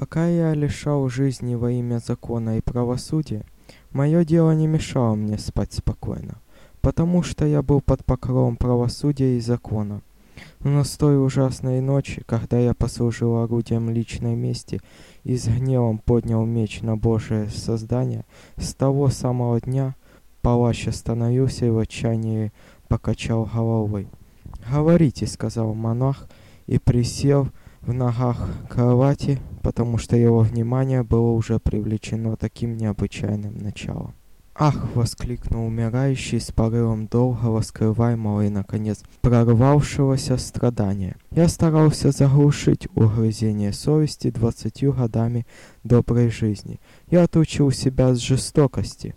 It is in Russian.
Пока я лишал жизни во имя закона и правосудия, мое дело не мешало мне спать спокойно, потому что я был под покровом правосудия и закона. Но с той ужасной ночи, когда я послужил орудием личной мести и с гневом поднял меч на Божие создание, с того самого дня палач остановился и в отчаянии покачал головой. «Говорите», — сказал монах, и присел, — в ногах кровати, потому что его внимание было уже привлечено таким необычайным началом. «Ах!» — воскликнул умирающий с порывом долгого, скрываемого и, наконец, прорвавшегося страдания. Я старался заглушить угрызение совести двадцатью годами доброй жизни. Я отучил себя с жестокости.